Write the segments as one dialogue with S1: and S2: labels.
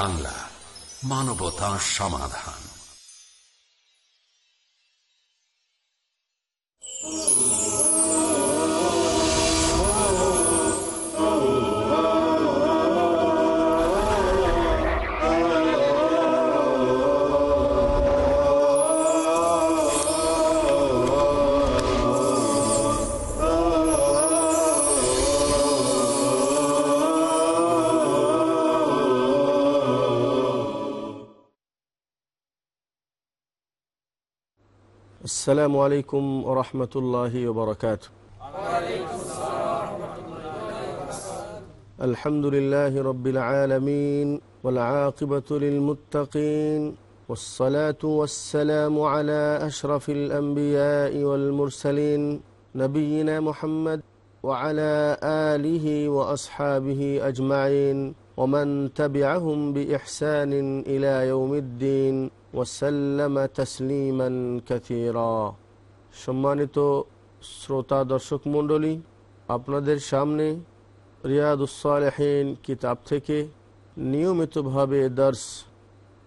S1: বাংলা মানবতা সমাধান।
S2: السلام عليكم ورحمة الله وبركاته. الحمد لله رب العالمين والعاقبة للمتقين والصلاة والسلام على أشرف الأنبياء والمرسلين نبينا محمد وعلى آله وأصحابه أجمعين ومن تبعهم بإحسان إلى يوم الدين. ওসাল্লাম তসলিমান সম্মানিত শ্রোতা দর্শক মণ্ডলী, আপনাদের সামনে রিয়াদুসালেহীন কিতাব থেকে নিয়মিতভাবে দর্শ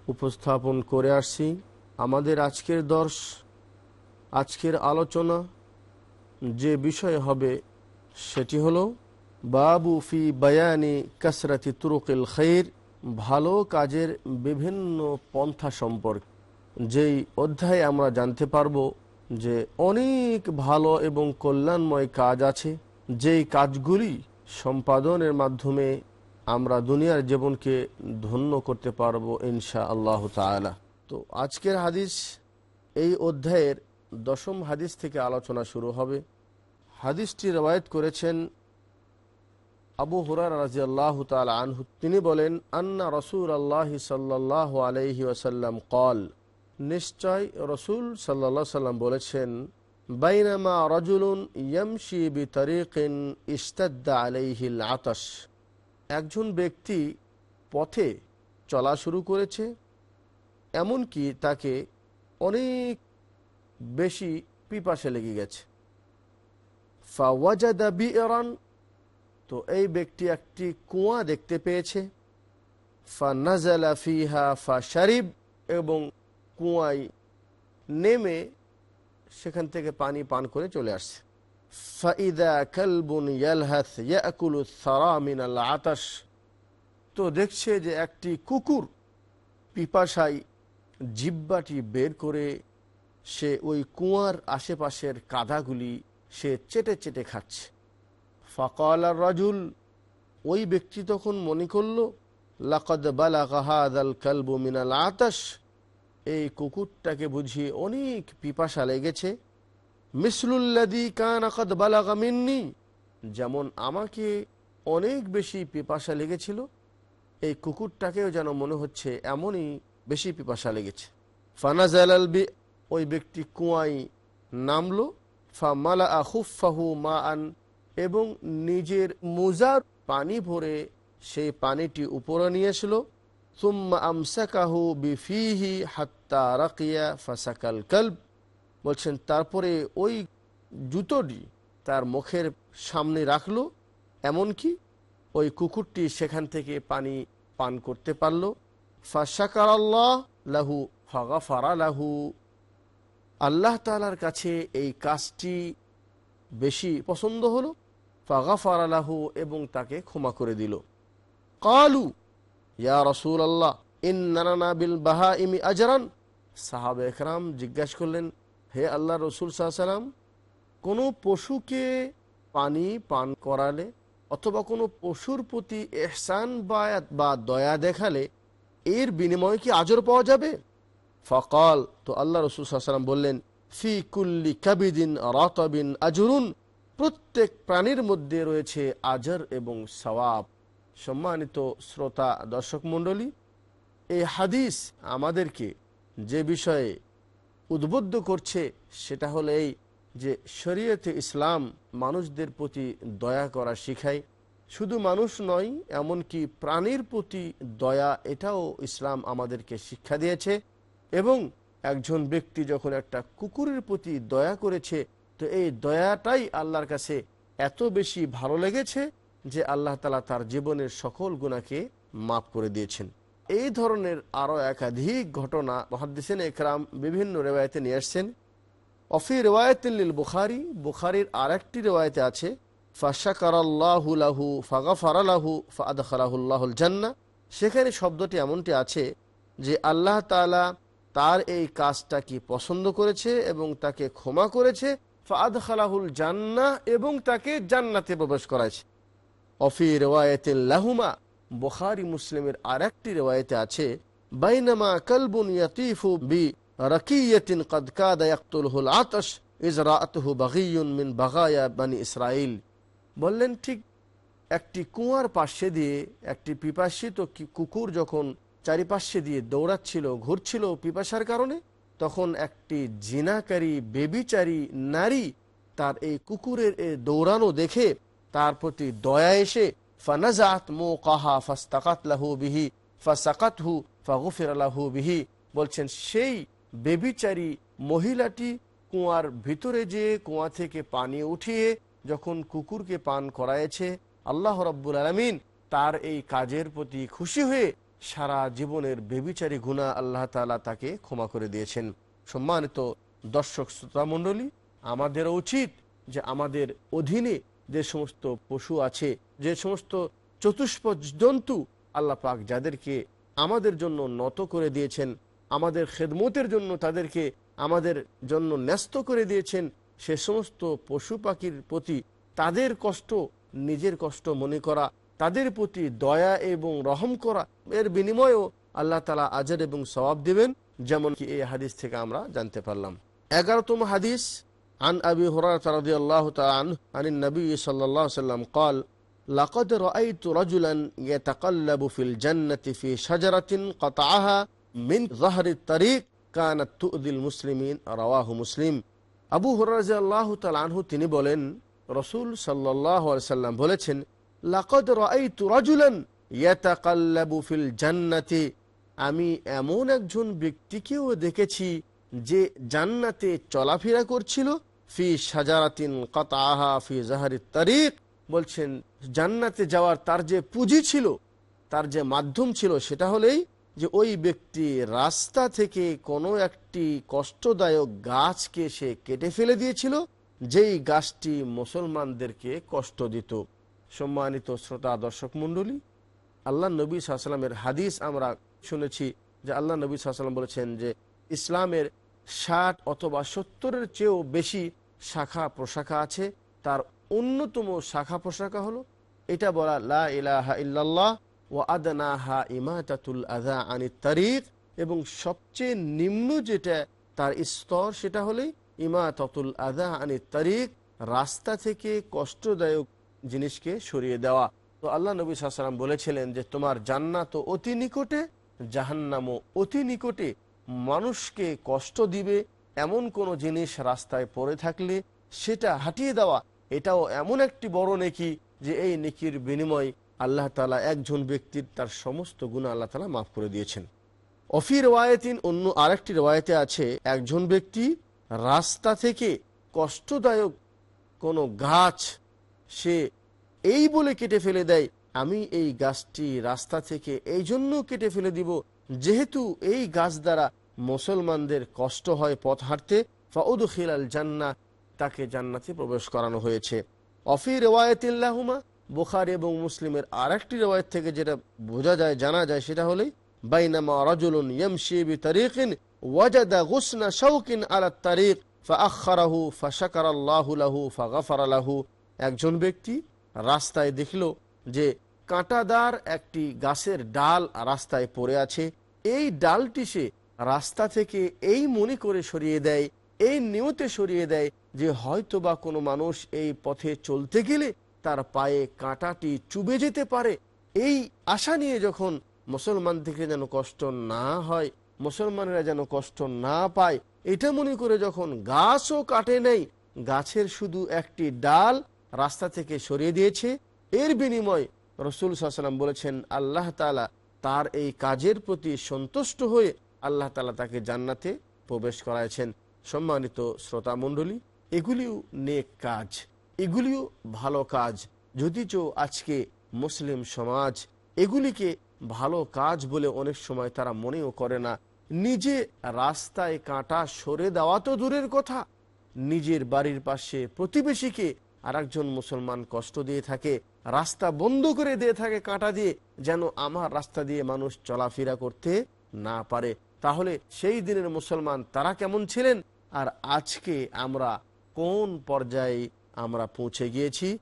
S2: উপস্থাপন করে আসছি। আমাদের আজকের দর্শ, আজকের আলোচনা যে বিষয় হবে সেটি হলো বাবু ফি বায়ানি কসরতি তুরুকিল খৈর ভালো কাজের বিভিন্ন পন্থা সম্পর্কে। যেই অধ্যায়ে আমরা জানতে পারব যে অনেক ভালো এবং কল্যাণময় কাজ আছে, যেই কাজগুলি সম্পাদনের মাধ্যমে আমরা দুনিয়ার জীবনকে ধন্য করতে পারব ইনশা আল্লাহ তালা তো আজকের হাদিস, এই অধ্যায়ের দশম হাদিস থেকে আলোচনা শুরু হবে। হাদিসটি রবায়ত করেছেন আবু হুরার রাজি আল্লাহ আনহু, তিনি বলেন, আন্না রসুল আল্লাহ সাল্লাহ আলহি ওসাল্লাম কল নিশ্চয় রসুল সাল্লা সাল্লাম বলেছেন, বাইনামা রজুলুন ইয়মশি বি তরিকিন ইস্তাদ্দা আলাইহিল আতস একজন ব্যক্তি পথে চলা শুরু করেছে, এমনকি তাকে অনেক বেশি পিপাসে লেগে গেছে। ফাওয়াজাদা বি এরান তো এই ব্যক্তি একটি কুয়া দেখতে পেয়েছে। ফা নাজালা ফিহা ফা শারিব এবং কুয়ায় নেমে সেখান থেকে পানি পান করে চলে আসছে। ফাইদা কালবুন ইয়ালহাস ইয়াকুলু সারা মিনাল আতাস তো দেখছে যে একটি কুকুর পিপাসায় জিব্বাটি বের করে সে ওই কুয়ার আশেপাশের কাদাগুলি সে চেটে চেটে খাচ্ছে। ফকাল রাজুল, ওই ব্যক্তি তখন মনে করল, লাকদ বালাকাহাদ আল কালবু মিনাল আতাস এই কুকুরটাকে বুঝিয়ে অনেক পিপাসা লেগেছে। মিসলুল্লাদি কান আকাদ বালাকা মিন্নি, যেমন আমাকে অনেক বেশি পিপাসা লেগেছিল, এই কুকুরটাকেও যেন মনে হচ্ছে এমনই বেশি পিপাসা লেগেছে। ফানাজাল আল বি, ওই ব্যক্তি কুয়াই নামলো ফা মালা আহুফাহু মা আন এবং নিজের মোজার পানি ভরে সেই পানিটি উপরে নিয়ে আসলো বিফিহি হাত্তা রাকিয়া ফাসাকাল কল্ব। বলছেন, তারপরে ওই জুতোটি তার মুখের সামনে রাখল, এমনকি ওই কুকুরটি সেখান থেকে পানি পান করতে পারল। ফাসাকার আল্লাহ লাহু ফাগাফারা লাহু। আল্লাহ তালার কাছে এই কাজটি বেশি পছন্দ হলো। ফাগাফার আলাহু এবং তাকে ক্ষমা করে দিল। কালু, ইয়া রসুল আল্লাহ ইন্নানা বিল বাহা ইমি আজরান। সাহাব একরাম জিজ্ঞাসা করলেন, হে আল্লাহ রসুল সাল্লাম কোনো পশুকে পানি পান করালে অথবা কোনো পশুর প্রতি এহসান বা দয়া দেখালে এর বিনিময়ে কি আজর পাওয়া যাবে? ফকাল, তো আল্লাহ রসুল সাল্লাম বললেন, ফি কুল্লি কাবিদিন রতবিন আজরুন। প্রত্যেক প্রাণীর মধ্যে রয়েছে আজর এবং সওয়াব। সম্মানিত শ্রোতা, দর্শক মণ্ডলী, এই হাদিস আমাদেরকে যে বিষয়ে উদ্বুদ্ধ করছে সেটা হলো এই যে শরীয়তে ইসলাম মানুষদের প্রতি দয়া করা শিখায়। শুধু মানুষ নয়, এমনকি প্রাণীর প্রতি দয়া এটাও ইসলাম আমাদেরকে শিক্ষা দিয়েছে এবং একজন ব্যক্তি যখন একটা কুকুরের প্রতি দয়া করেছে তো এই দয়াটাই আল্লাহর কাছে এত বেশি ভালো লেগেছে যে আল্লাহ তালা তার জীবনের সকল গুণাকে মাফ করে দিয়েছেন। এই ধরনের আরও একাধিক ঘটনা মহাদ্দিসেন একরাম বিভিন্ন রেওয়ায়তে নিয়ে আসছেন। অফি রেওয়ায়তিল বুখারি, বুখারির আর একটি রেওয়ায়তে আছে ফাশাকারাল্লাহুলাহু ফাগাফারালাহু ফাদখালাহুল্লাহুল জান্না সেখানে শব্দটি এমনটি আছে যে আল্লাহ তালা তার এই কাজটা কি পছন্দ করেছে এবং তাকে ক্ষমা করেছে ফাদ খালাহুল জান্না এবং তাকে জান্নাতে প্রবেশ করাছে অফি রেওয়ায়তে লাহুমা, বুখারি মুসলিমের আর একটি রেওয়ায়তে আছে, বাইনামা কালবুন ইয়াতিফু বি রাকিয়াতিন কদ কাদা ইয়াকতুলহুল আতশ ইজ রাআতুহু বাগিয়ুন মিন বাগায়া বানি ইসরাইল বললেন, ঠিক একটি কুয়ার পাশে দিয়ে, একটি পিপাসিত কুকুর যখন চারিপাশে দিয়ে দৌড়াচ্ছিল, ঘুরছিল পিপাসার কারণে? তখন একটি জিনাকারী, বেবিচারী নারী তার এই কুকুরের দৌড়ানো দেখে তার প্রতি দয়া এসে ফানাজাত মো কাহা ফাস্তাকাত লাহু বিহি ফাসাকাত হু ফাগুফির লাহু বিহি। বলছেন, সেই বেবিচারী মহিলাটি কুয়ার ভিতরে যে কুয়া থেকে পানি উঠিয়ে যখন কুকুরকে পান করায়েছে, আল্লাহ রব্বুল আলমিন তার এই কাজের প্রতি খুশি হয়ে সারা জীবনের বেবিচারী গুণা আল্লাহ তালা তাকে ক্ষমা করে দিয়েছেন। সম্মানিত দর্শক শ্রোতা মণ্ডলী আমাদের উচিত যে আমাদের অধীনে যে সমস্ত পশু আছে, যে সমস্ত চতুষ্পদ জন্তু আল্লাহ পাক যাদেরকে আমাদের জন্য নত করে দিয়েছেন, আমাদের খেদমতের জন্য তাদেরকে আমাদের জন্য ন্যস্ত করে দিয়েছেন, সে সমস্ত পশু পাখির প্রতি তাদের কষ্ট, নিজের কষ্ট মনে করা তাদের প্রতি দয়া এবং রহম করা এর বিনিময়েও আল্লাহ তালা আজর এবং সবাব দেবেন যেমন কি এই হাদিস থেকে আমরা জানতে পারলাম এগারোতম হাদিস عن أبي هريرة رضي الله تعالى عنه عن النبي صلى الله عليه وسلم قال لقد رأيت رجلا يتقلب في الجنة في شجرة قطعها من ظهر الطريق كانت تؤذي المسلمين رواه مسلم আবু হরাজ আল্লাহ আনহু তিনি বলেন রসুল সাল্লাহ সাল্লাম বলেছেন লাকদ রাইতু রাজুলান ইয়াতাকাল্লাবু ফিল জান্নাতি। আমি এমন একজন ব্যক্তিকেও দেখেছি যে জান্নাতে চলাফেরা করছিল। ফি সাজারাতিন কতাহা ফি জাহারি তারিক। বলছেন, জান্নাতে যাওয়ার তার যে পুঁজি ছিল, তার যে মাধ্যম ছিল, সেটা হলেই যে ওই ব্যক্তি রাস্তা থেকে কোনো একটি কষ্টদায়ক গাছকে সে কেটে ফেলে দিয়েছিল, যেই গাছটি মুসলমানদেরকে কষ্ট দিত। সম্মানিত শ্রোতা, দর্শক মণ্ডলী, আল্লাহ নবী সাল্লামের হাদিস আমরা শুনেছি যে আল্লাহ নবী সাল্লাম বলেছেন যে ইসলামের ষাট অথবা সত্তরের চেয়েও বেশি শাখা প্রশাখা আছে। তার অন্যতম শাখা প্রশাখা হলো এটা বলা লা ইলাহা ইল্লাল্লাহ ও আদনা হা ইমাতাতুল আদা আনি তারিক এবং সবচেয়ে নিম্ন যেটা তার স্তর সেটা হলেই ইমাতাতুল আদা আনি তারিক রাস্তা থেকে কষ্টদায়ক জিনিসকে সরিয়ে দেওয়া। তো আল্লাহ নবী সাল্লাম বলেছিলেন যে, তোমার জান্নাত অতি নিকটে, জাহান্নামও অতি নিকটে। মানুষকে কষ্ট দিবে এমন কোনো জিনিস রাস্তায় পড়ে থাকলে সেটা হাঁটিয়ে দেওয়া। এটাও এমন একটি বড় নেকি যে, এই নেকির বিনিময় আল্লাহ তালা একজন ব্যক্তির তার সমস্ত গুণ আল্লাহ তালা মাফ করে দিয়েছেন। অফি রেওয়ায়তিন অন্য আরেকটি রেওয়ায়তে আছে, একজন ব্যক্তি রাস্তা থেকে কষ্টদায়ক কোনো গাছ সে এই বলে কেটে ফেলে দেয়, আমি এই গাছটি রাস্তা থেকে এই জন্য কেটে ফেলে দিব, যেহেতু এই গাছ দ্বারা মুসলমানদের কষ্ট হয় পথ হাঁটতে ফাউদ খিলাল জান্না তাকে জান্নাতে প্রবেশ করানো হয়েছে। অফি রেওয়ায়তিল্লাহুমা, বুখারি এবং মুসলিমের আর একটি রেওয়ায়ত থেকে যেটা বোঝা যায়, জানা যায়, সেটা হলেই বাইনামা রাজুলুন ইয়ামশি বিতারিকিন ওয়াজাদা গুসনা শাওকিন আলা তারিক ফাআখারাহু ফাশাকারাল্লাহু লাহু ফাগাফারা লাহু একজন ব্যক্তি রাস্তায় দেখল যে কাঁটাদার একটি গাছের ডাল রাস্তায় পড়ে আছে। এই ডালটি সে রাস্তা থেকে এই মনে করে সরিয়ে দেয়, এই নিয়তে সরিয়ে দেয় যে হয়তো বা কোনো মানুষ এই পথে চলতে গেলে তার পায়ে কাঁটাটি চুবে যেতে পারে। এই আশা নিয়ে যখন মুসলমান থেকে যেন কষ্ট না হয়, মুসলমানেরা যেন কষ্ট না পায়, এটা মনে করে যখন গাছও কাটে নেই, গাছের শুধু একটি ডাল রাস্তা থেকে সরিয়ে দিয়েছে। এর বিনিময় রসুল সাল্লাম বলেছেন, আল্লাহ তালা তার এই কাজের প্রতি সন্তুষ্ট হয়ে আল্লাহ তালা তাকে জান্নাতে প্রবেশ করাইছেন। সম্মানিত শ্রোতা মণ্ডলী, এগুলিও নেক কাজ, এগুলিও ভালো কাজ। যদিচ আজকে মুসলিম সমাজ এগুলিকে ভালো কাজ বলে অনেক সময় তারা মনেও করে না। নিজে রাস্তায় কাঁটা সরে দেওয়া তো দূরের কথা, নিজের বাড়ির পাশে প্রতিবেশীকে আর একজন মুসলমান কষ্ট দিয়ে থাকে, রাস্তা বন্ধ করে দিয়ে থাকে কাঁটা দিয়ে, যেন আমার রাস্তা দিয়ে মানুষ চলাফেরা করতে না পারে। তাহলে সেই দিনের মুসলমান তারা কেমন ছিলেন? আর আজকে আমরা কোন পর্যায়ে আমরা পৌঁছে গিয়েছি?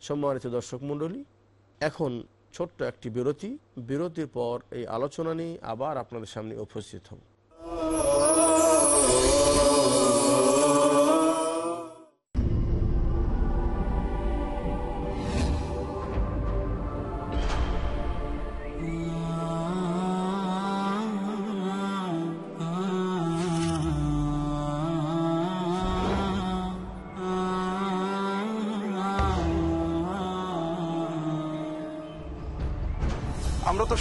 S2: সম্মানিত দর্শক মণ্ডলী, এখন ছোট্ট একটি বিরতি। বিরতির পর এই আলোচনা নিয়ে আবার আপনাদের সামনে উপস্থিত হব।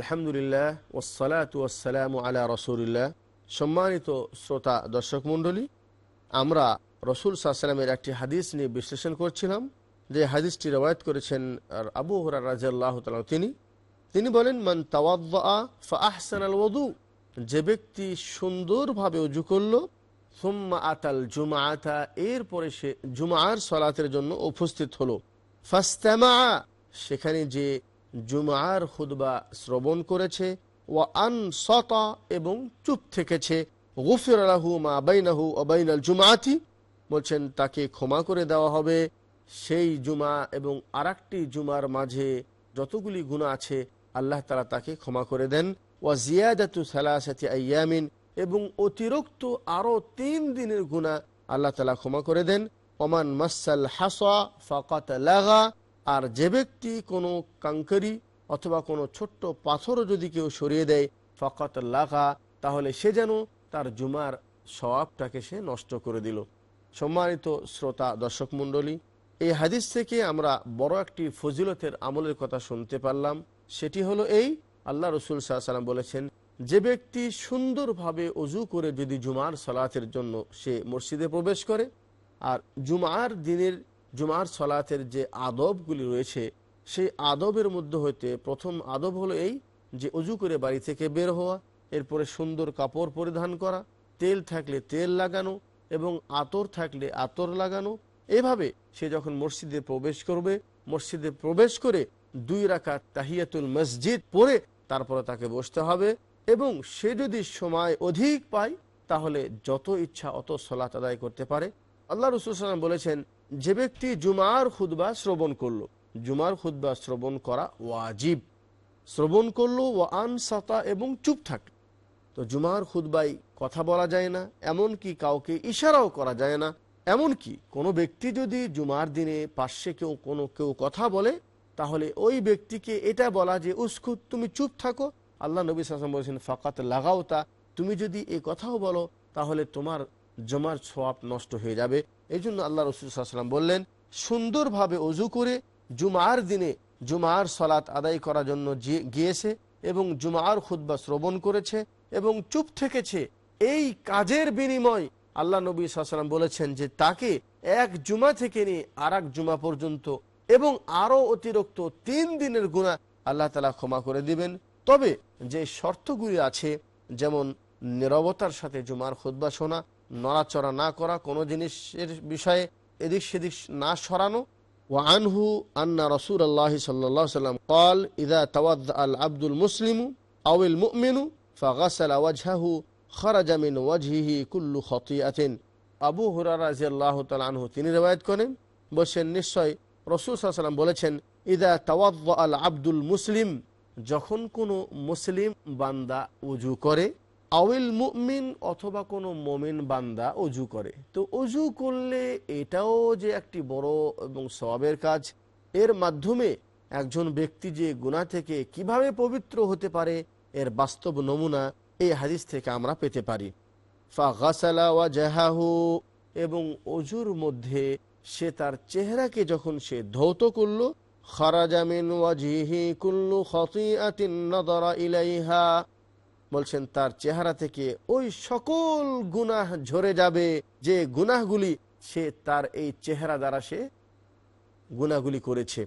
S2: আলহামদুলিল্লাহ ওসালাত ওয়াসালাম আলা রসুলিল্লাহ। সম্মানিত শ্রোতা, দর্শক মণ্ডলী, আমরা রসুল সাল্লামের একটি হাদিস নিয়ে বিশ্লেষণ করছিলাম। যে হাদিসটি রবায়ত করেছেন আর আবু হরার রাজিয়াল্লাহ তালা তিনি। তিনি বলেন, মান তাওয়াদ্দা ফাহসান আল ওদু যে ব্যক্তি সুন্দরভাবে উজু করল, সুম্মা আতাল জুমাআতা, এরপরে সে জুমার সলাতের জন্য উপস্থিত হলো। ফাস্তামা, সেখানে যে জুমার খুদবা শ্রবণ করেছে ও আন সতা এবং চুপ থেকেছে। গুফির আলাহু মা বাইনাহু অবাইনাল জুমাতি, বলছেন, তাকে ক্ষমা করে দেওয়া হবে। সেই জুমা এবং আরেকটি জুমার মাঝে যতগুলি গুণা আছে, আল্লাহ তালা তাকে ক্ষমা করে দেন। ওয়া জিয়াদাতু সালাসাতি আয়ামিন এবং অতিরিক্ত আরও তিন দিনের গুণা আল্লাহ তালা ক্ষমা করে দেন। ওমান মাসাল হাসা ফাকাত লাগা আর যে ব্যক্তি কোনো কাঙ্করি অথবা কোনো ছোট্ট পাথরও যদি কেউ সরিয়ে দেয়, ফাকাত লাগা, তাহলে সে যেন তার জুমার স্বভাবটাকে সে নষ্ট করে দিল। সম্মানিত শ্রোতা, দর্শক মণ্ডলী, এই হাদিস থেকে আমরা বড় একটি ফজিলতের আমলের কথা শুনতে পারলাম। সেটি হলো এই, আল্লাহ রসুল সাল্লাম বলেছেন, যে ব্যক্তি সুন্দরভাবে অজু করে যদি জুমার সলাতের জন্য সে মসজিদে প্রবেশ করে, আর জুমার দিনের জুমার সলাতের যে আদবগুলি রয়েছে, সেই আদবের মধ্যে হইতে প্রথম আদব হলো এই যে অজু করে বাড়ি থেকে বের হওয়া, এরপরে সুন্দর কাপড় পরিধান করা, তেল থাকলে তেল লাগানো এবং আতর থাকলে আতর লাগানো। এভাবে সে যখন মসজিদে প্রবেশ করবে, মসজিদে প্রবেশ করে দুই রাকাত তাহিয়াতুল মসজিদ পরে তারপরে তাকে বসতে হবে এবং সে যদি সময় অধিক পায়, তাহলে যত ইচ্ছা অত সলাত আদায় করতে পারে। আল্লাহ রসুল সাল্লাম বলেছেন যে ব্যক্তি জুমার খুদ্া শ্রবণ করল, জুমার খুদ্া শ্রবণ করা ওয়াজিব। শ্রবণ করল ও আন সাতা এবং চুপ থাকল তো জুমার খুদ্বাই কথা বলা যায় না এমন কি কাউকে ইশারাও করা যায় না। এমন কি কোনো ব্যক্তি যদি জুমার দিনে পার্শ্বে কেউ কোনো, কেউ কথা বলে, তাহলে ওই ব্যক্তিকে এটা বলা যে উস্কুত তুমি চুপ থাকো। আল্লাহ নবী সাসম বলেছেন, ফাকাত লাগাও তা তুমি যদি এই কথাও বলো, তাহলে তোমার জমার ছোয়াব নষ্ট হয়ে যাবে। এই জন্য আল্লাহ রসুল বললেন, সুন্দরভাবে অজু করে জুমার দিনে জুমার সলাত আদায় করার জন্য গিয়েছে এবং জুমার খুদ্া শ্রবণ করেছে এবং চুপ থেকেছে, এই কাজের বিনিময় আল্লাহ নবী সাল্লাম বলেছেন যে তাকে এক জুমা থেকে নিয়ে আর জুমা পর্যন্ত এবং আরও অতিরিক্ত তিন দিনের গুণা আল্লাহ তালা ক্ষমা করে দিবেন। তবে যে শর্তগুলি আছে, যেমন নিরবতার সাথে জুমার খুদ্া শোনা নড়াচড়া না করা, কোনো জিনিসের বিষয়ে এদিক সেদিক না সরানো। ও আনহু আন্না রসুল আল্লাহ সাল্লাম কল ইদা তওয়াদ আল আব্দুল মুসলিমু আউল মুমিনু ফাগাসাল ওয়াজহাহু খরাজামিন ওয়াজহিহি কুল্লু খতিয়াতিন। আবু হুরারাজি আল্লাহ তালহু তিনি রেবায়ত করেন, বলছেন, নিশ্চয় রসুল সাল্লাম বলেছেন ইদা তওয়াদ আল আব্দুল মুসলিম, যখন কোনো মুসলিম বান্দা উজু করে আউল মুমিন অথবা কোনো মমিন বান্দা অজু করে। তো অজু করলে এটাও যে একটি বড় এবং সবের কাজ, এর মাধ্যমে একজন ব্যক্তি যে গুনাহ থেকে কীভাবে পবিত্র হতে পারে, এর বাস্তব নমুনা এই হাদিস থেকে আমরা পেতে পারি। ফাগাসালা ওয়া জাহাহু এবং অজুর মধ্যে সে তার চেহারাকে যখন সে ধৌত করল খারাজামিন ওয়াজিহি কুল্লু খতিআতিন নাদারা ইলাইহা বলছেন, তার চেহারা থেকে ওই সকল গুনাহ ঝরে যাবে। যে গুনাহগুলি সে তার এই চেহারা দ্বারা সে গুনাহগুলি করেছে।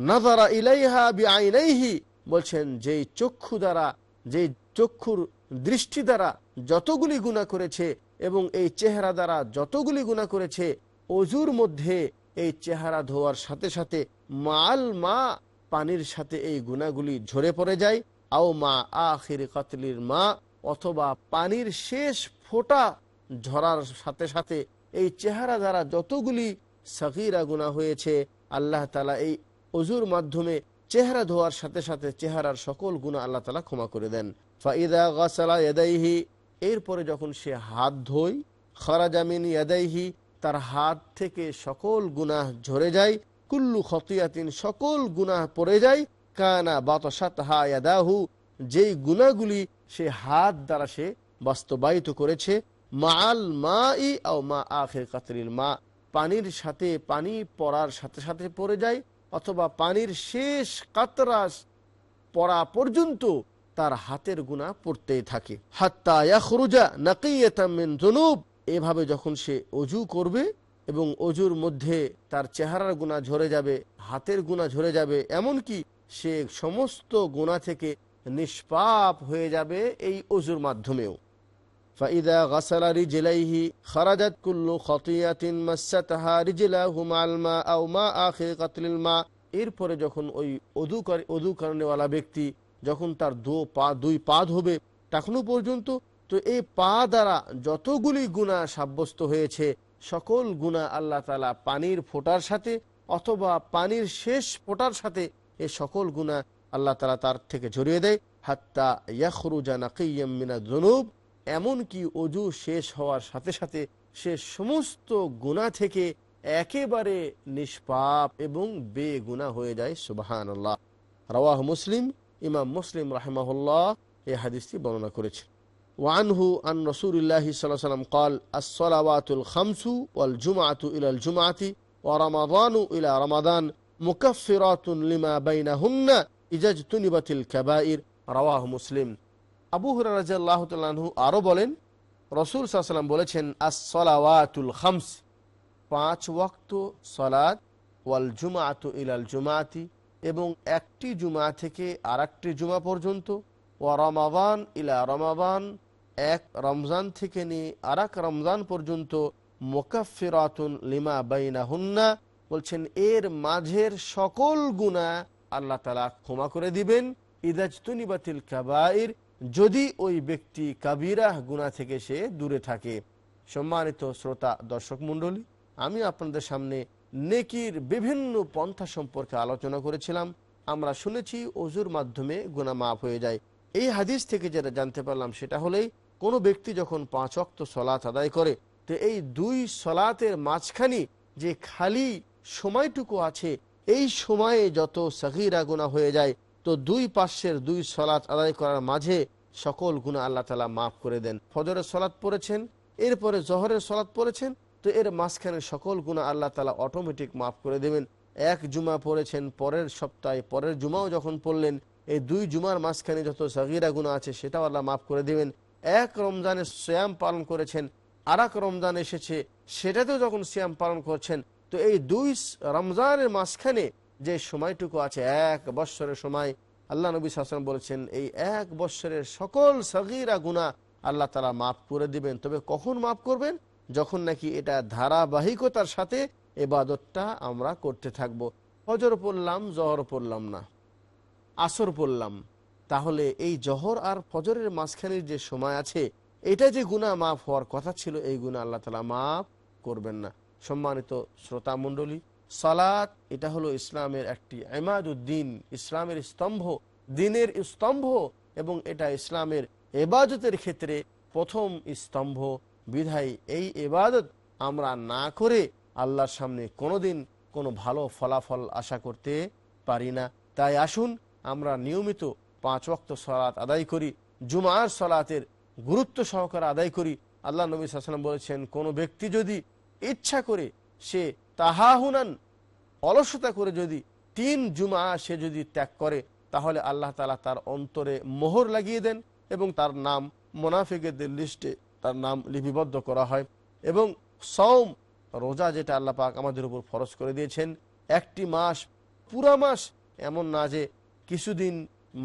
S2: নাজারা ইলাইহা বিআইনাইহি। বলছেন, যেই চক্ষু দ্বারা, যেই চক্ষুর দৃষ্টি দ্বারা যতগুলি গুনাহ করেছে এবং এই চেহারা দ্বারা যতগুলি গুণা করেছে, অজুর মধ্যে এই চেহারা ধোয়ার সাথে সাথে মাল, মা পানির সাথে এই গুণাগুলি ঝরে পড়ে যায়। আও মা আখির কাতলির মা, অথবা পানির শেষ ফোঁটা ঝরার সাথে সাথে এই চেহারা দ্বারা যতগুলি সাকিরা গুণা হয়েছে, আল্লাহ তালা এই অজুর মাধ্যমে চেহারা ধোয়ার সাথে সাথে চেহারার সকল গুণা আল্লাহ তালা ক্ষমা করে দেন। ফাইদা গাছালা এদাইহি এরপরে যখন সে হাত ধোয় খরাজামিন ইয়াদাইহি, তার হাত থেকে সকল গুনাহ ঝরে যায়, কুল্লু খতিয়াতিন সকল গুনাহ পড়ে যায় কানা বাতসাত হা ইয়াদাহু, যেই গুনাহগুলি সে হাত দ্বারা সে বাস্তবায়িত করেছে মাল মা ই মা আখের কাতরিল মা, পানির সাথে পানি পড়ার সাথে সাথে পড়ে যায়, অথবা পানির শেষ কাতরা পড়া পর্যন্ত তার হাতের গুণা পড়তেই থাকে। হাত্তা ইয়াখরুজা নাকিয়াতাম মিন যুনুব, এভাবে যখন সে অজু করবে এবং অজুর মধ্যে তার চেহারার গুণা ঝরে যাবে, হাতের গুণা ঝরে যাবে, এমনকি সে সমস্ত গোনা থেকে নিষ্পাপ হয়ে যাবে এই অজুর মাধ্যমেও। ফাইদা খারাজাত কুল্লু খতিয়াতিন মাসাতাহা রিজিলা আউমা কাতলিল মা। এরপরে যখন ওই অদু অদু কারণেওয়ালা ব্যক্তি যখন তার দু পা, দুই পা ধোবে, তখনও পর্যন্ত তো এই পা দ্বারা যতগুলি গুণা সাব্যস্ত হয়েছে, সকল গুণা আল্লাহ তালা পানির ফোটার সাথে অথবা পানির শেষ ফোটার সাথে এ সকল গুণা আল্লাহ তালা তার থেকে ঝরিয়ে দেয়। হাত্তা ইয়াখরুজা নাকিয়াম মিনা জনুব এমনকি অজু শেষ হওয়ার সাথে সাথে সে সমস্ত গুণা থেকে একেবারে নিষ্পাপ এবং বেগুনা হয়ে যায় সুবাহান আল্লাহ রওয়াহ মুসলিম, ইমাম মুসলিম রাহমাহুল্লাহ এই হাদিসটি বর্ণনা করেছে ওয়ানহু আন রসুলিল্লাহি সাল্লাহ সাল্লাম কল, আসসালাওয়াতুল খামসু ওয়াল জুমাতু ইলাল জুমাতি ওয়া রামাদানু ইলা রামাদান। মুকাফফিরাতুন লিমা বাইনাহুন্না ইজাজতুনিবাতিল কাবাইর। রাওয়াহ মুসলিম। আবু হুরাহ আরও বলেন, রসুল সাল্লাম বলেছেন আসলাওয়াতুল খামস, পাঁচ ওয়াক্ত সলাদ ওয়াল জুমাতু ইলাল জুমাতি এবং একটি জুমা থেকে আর একটি জুমা পর্যন্ত ও রমাবান ইলা রমাবান এক রমজান থেকে নিয়ে আর রমজান পর্যন্ত মোকাফিরাতুন লিমা বাইনা হুন্না বলছেন, এর মাঝের সকল গুণা আল্লাহ তালা ক্ষমা করে দিবেন। ইদাজতুনিবাতিল কাবাইর, যদি ওই ব্যক্তি কাবিরা গুণা থেকে সে দূরে থাকে। সম্মানিত শ্রোতা, দর্শক মণ্ডলী, আমি আপনাদের সামনে নেকির বিভিন্ন পন্থা সম্পর্কে আলোচনা করেছিলাম। আমরা শুনেছি, অজুর মাধ্যমে গুণা মাফ হয়ে যায়। এই হাদিস থেকে যেটা জানতে পারলাম, সেটা হলেই কোনো ব্যক্তি যখন পাঁচ অক্ত সলাৎ আদায় করে, তো এই দুই সলাতের মাঝখানি যে খালি সময়টুকু আছে। এই সময়ে যত সগিরা গুণা হয়ে যায়, তো দুই পাশের দুই সলাৎ আদায় করার মাঝে সকল গুণা আল্লাহ তালা মাফ করে দেন। ফজরের সলাৎ পড়েছেন, এরপরে জহরের সলাৎ পড়েছেন, তো এর মাঝখানে সকল গুণা আল্লাহ তালা অটোমেটিক মাফ করে দেবেন। এক জুমা পড়েছেন, পরের সপ্তাহে, পরের জুমাও যখন পড়লেন, এই দুই জুমার মাঝখানে যত সগিরা গুণা আছে, সেটাও আল্লাহ মাফ করে দেবেন। এক রমজানে শ্যাম পালন করেছেন আর রমজান এসেছে, সেটাতেও যখন শ্যাম পালন করছেন তো এই দুই রমজানের মাঝখানে যে সময়টুকু আছে, এক বৎসরের সময়, আল্লাহ নবী শাসন বলেছেন, এই এক বৎসরের সকল সগিরা গুণা আল্লাহ তালা মাফ করে দিবেন। তবে কখন মাফ করবেন? যখন নাকি এটা ধারাবাহিকতার সাথে এবাদতটা আমরা করতে থাকব। হজর পড়লাম, জহর পড়লাম না। আসর পড়লাম। তাহলে এই জহর আর ফজরের মাঝখানের যে সময় আছে, এটা যে গুণা মাফ হওয়ার কথা ছিল, এই গুণা আল্লাহ তালা মাফ করবেন না। সম্মানিত শ্রোতা মণ্ডলী, সালাত, এটা হলো ইসলামের একটি এমাদুদ্দিন ইসলামের স্তম্ভ, দিনের স্তম্ভ, এবং এটা ইসলামের এবাদতের ক্ষেত্রে প্রথম স্তম্ভ। বিধায় এই এবাদত আমরা না করে আল্লাহর সামনে কোনোদিন কোনো ভালো ফলাফল আশা করতে পারি না। তাই আসুন, আমরা নিয়মিত পাঁচ ওয়াক্ত সলাৎ আদায় করি, জুমার সলাতের গুরুত্ব সহকারে আদায় করি। আল্লাহ নবী সাল্লাম বলেছেন, কোনো ব্যক্তি যদি ইচ্ছা করে সে তাহাহুনান, অলসতা করে যদি তিন জুমা সে যদি ত্যাগ করে, তাহলে আল্লাহ তালা তার অন্তরে মোহর লাগিয়ে দেন এবং তার নাম মোনাফিকেদের লিস্টে তার নাম লিপিবদ্ধ করা হয় এবং সৌম রোজা যেটা আল্লাহ পাক আমাদের উপর ফরজ করে দিয়েছেন, একটি মাস, পুরা মাস এমন না যে কিছুদিন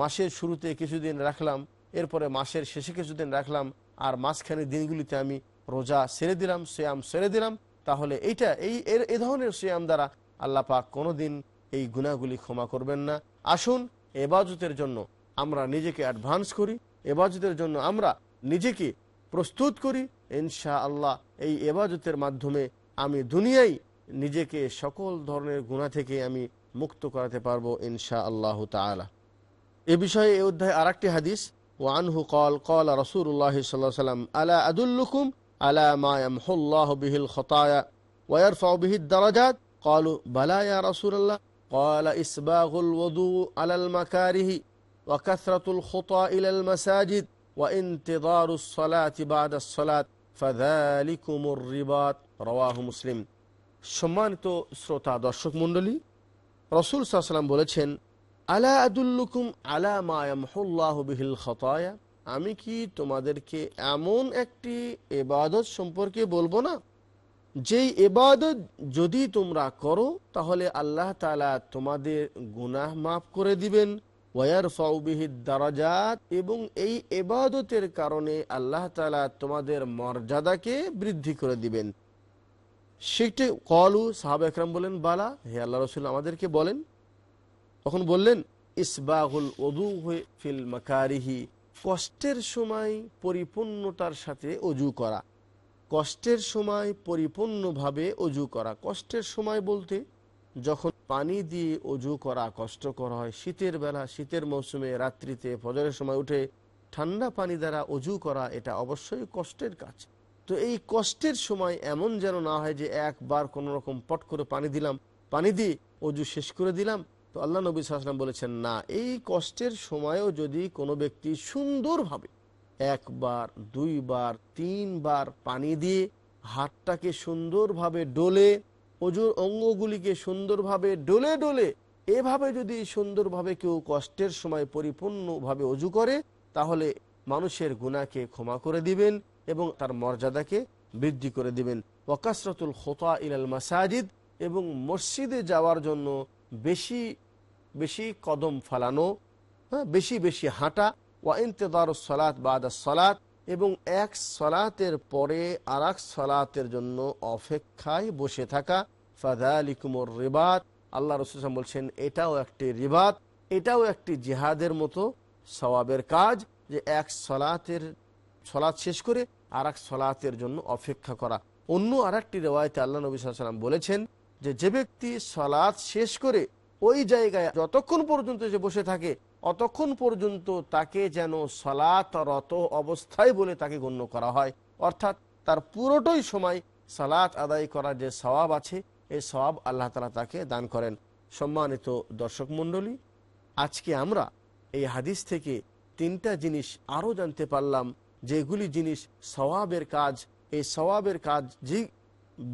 S2: মাসের শুরুতে কিছুদিন রাখলাম, এরপরে মাসের শেষে কিছুদিন রাখলাম, আর মাঝখানে দিনগুলিতে আমি রোজা সেরে দিলাম শ্যাম সেরে দিলাম তাহলে এইটা, এই, এর, এ ধরনের শ্যাম দ্বারা আল্লাহ পাক কোনোদিন এই গুণাগুলি ক্ষমা করবেন না। আসুন, এবাজতের জন্য আমরা নিজেকে অ্যাডভান্স করি, এবাজতের জন্য আমরা নিজেকে প্রস্তুত করি। ইনশা আল্লাহ এই এবাজতের মাধ্যমে আমি দুনিয়ায় নিজেকে সকল ধরনের গুণা থেকে আমি মুক্ত করাতে পারব ইনশা আল্লাহ তালা এ বিষয়ে এ অধ্যায় আর হাদিস ওয়ানহু কল কল রসুল্লাহ সাল্লাহ সাল্লাম আলা আদুল্লুকুম আলা মায়ামহুল্লাহ বিহিল খতায়া ويرفع به الدرجات قالوا بلى يا رسول الله قال إسباغ الوضوء على المكاره وكثرة الخطى إلى المساجد وانتظار الصلاة بعد الصلاة فذلكم الرباط رواه مسلم সম্মানিত শ্রোতা দর্শক মণ্ডলী রসুল সাল্লাম বলেছেন আলা আদুল্লুকুম আলা মায়ামহুল্লাহ বিহিল খতায়া আমি কি তোমাদেরকে এমন একটি এবাদত সম্পর্কে বলব না? যেই এবাদত যদি তোমরা করো, তাহলে আল্লাহ তালা তোমাদের গুনাহ মাফ করে দিবেন। ওয়ার ফাউবিহিদ দারাজাত এবং এই এবাদতের কারণে আল্লাহ তালা তোমাদের মর্যাদাকে বৃদ্ধি করে দিবেন। সেটি কলু সাহাব একরাম বলেন, বালা, হে আল্লাহ রসুল, আমাদেরকে বলেন। তখন বললেন, ইসবাহুল ওদু ফিল মাকারিহি। কষ্টের সময় পরিপূর্ণতার সাথে অজু করা। কষ্টের সময় পরিপূর্ণভাবে অজু করা। কষ্টের সময় বলতে যখন পানি দিয়ে অজু করা কষ্টকর হয়, শীতের বেলা, শীতের মৌসুমে, রাত্রিতে, ফজরের সময় উঠে ঠান্ডা পানি দ্বারা অজু করা, এটা অবশ্যই কষ্টের কাজ। তো এই কষ্টের সময় এমন যেন না হয় যে একবার কোনো রকম পট করে পানি দিলাম, পানি দিয়ে অজু শেষ করে দিলাম আল্লাহ নবী সাহসালাম বলেছেন, না, এই কষ্টের সময়ও যদি কোনো ব্যক্তি সুন্দরভাবে একবার, দুইবার, তিনবার পানি দিয়ে হাতটাকে সুন্দরভাবে ডোলে, অজুর অঙ্গগুলিকে সুন্দরভাবে ডোলে ডোলে, এভাবে যদি সুন্দরভাবে কেউ কষ্টের সময় পরিপূর্ণভাবে অজু করে, তাহলে মানুষের গুণাকে ক্ষমা করে দিবেন এবং তার মর্যাদাকে বৃদ্ধি করে দিবেন। ওকাসরতুল খোতা ইলাল মাসাজিদ এবং মসজিদে যাওয়ার জন্য বেশি বেশি কদম ফালানো হ্যাঁ বেশি বেশি হাঁটা, ওয়া ইন্তেদার সলাত বাদ সলাত, এবং এক সলাতের পরে আর এক সলাতের জন্য অপেক্ষায় বসে থাকা ফাদা আলিকুমর রিবাত, আল্লাহ রসুলাম বলছেন, এটাও একটি রিবাত, এটাও একটি জিহাদের মতো সওয়াবের কাজ যে এক সলাতের সলাৎ শেষ করে আর এক সলাতের জন্য অপেক্ষা করা। অন্য আর একটি রেওয়ায়তে আল্লাহ নবী সাল্লাম বলেছেন যে যে ব্যক্তি সলাৎ শেষ করে ওই জায়গায় যতক্ষণ পর্যন্ত যে বসে থাকে, অতক্ষণ পর্যন্ত তাকে যেন সালাতরত অবস্থায় বলে তাকে গণ্য করা হয়। অর্থাৎ তার পুরোটাই সময় সালাত আদায় করার যে সওয়াব আছে, এই সওয়াব আল্লাহ তালা তাকে দান করেন। সম্মানিত দর্শক মণ্ডলী, আজকে আমরা এই হাদিস থেকে তিনটা জিনিস আরও জানতে পারলাম, যেগুলি জিনিস সওয়াবের কাজ, এই সওয়াবের কাজ যে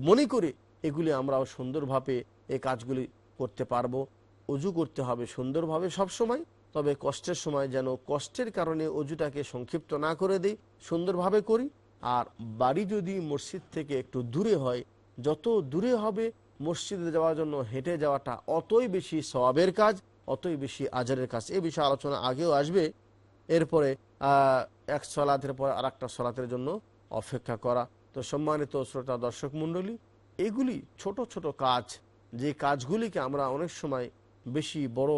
S2: মনে করে এগুলি আমরাও সুন্দরভাবে এই কাজগুলি করতে পারব, অজু করতে হবে সুন্দরভাবে সব সময় তবে কষ্টের সময় যেন কষ্টের কারণে অজুটাকে সংক্ষিপ্ত না করে দিই, সুন্দরভাবে করি। আর বাড়ি যদি মসজিদ থেকে একটু দূরে হয়, যত দূরে হবে মসজিদে যাওয়ার জন্য হেঁটে যাওয়াটা অতই বেশি সওয়াবের কাজ, অতই বেশি আজারের কাজ। এ বিষয়ে আলোচনা আগেও আসবে। এরপরে এক সলাতের পর আর একটা সলাতের জন্য অপেক্ষা করা। তো সম্মানিত শ্রোতা, দর্শক মণ্ডলী, এগুলি ছোট ছোট কাজ যে কাজগুলিকে আমরা অনেক সময় বেশি বড়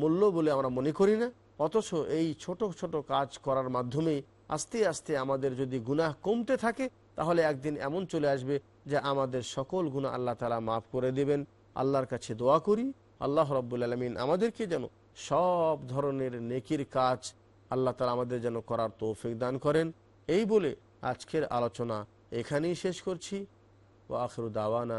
S2: মূল্য বলে আমরা মনে করি না, অথচ এই ছোট ছোট কাজ করার মাধ্যমে আস্তে আস্তে আমাদের যদি গুনাহ কমতে থাকে, তাহলে একদিন এমন চলে আসবে যে আমাদের সকল গুণা আল্লাহ তালা মাফ করে দেবেন। আল্লাহর কাছে দোয়া করি। আল্লাহ রব্বুল আলমিন আমাদেরকে যেন সব ধরনের নেকির কাজ আল্লাহ তালা আমাদের যেন করার তৌফিক দান করেন। এই বলে আজকের আলোচনা এখানেই শেষ করছি। ও আখরু দাওয়ানা।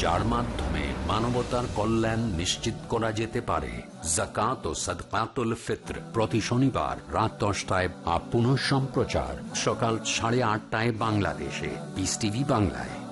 S1: যার মাধ্যমে মানবতার কল্যাণ নিশ্চিত করা যেতে পারে। জাকাত ও সদকাতুল ফিত্র প্রতি শনিবার রাত দশটায় আপ পুনঃ সম্প্রচার সকাল সাড়ে আটটায় বাংলাদেশে। পিস টিভি বাংলায়।